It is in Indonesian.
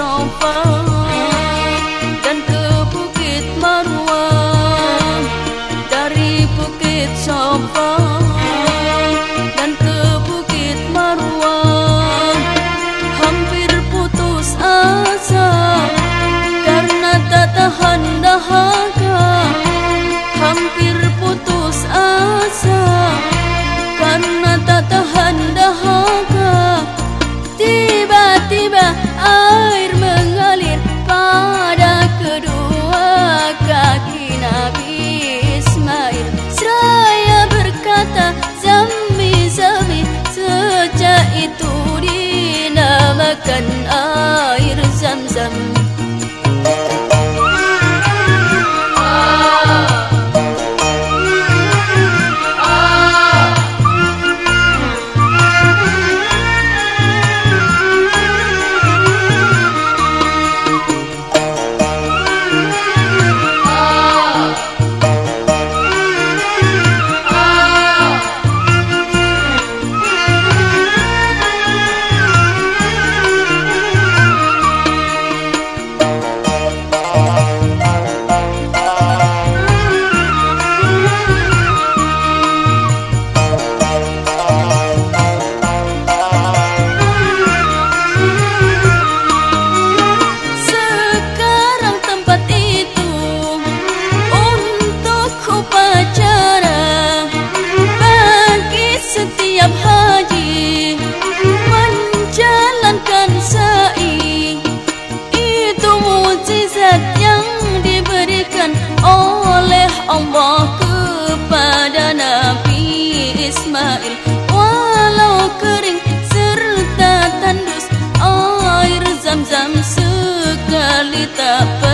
don't fall Allah kepada Nabi Ismail. Walau kering serta tandus Air zam-zam sekali tak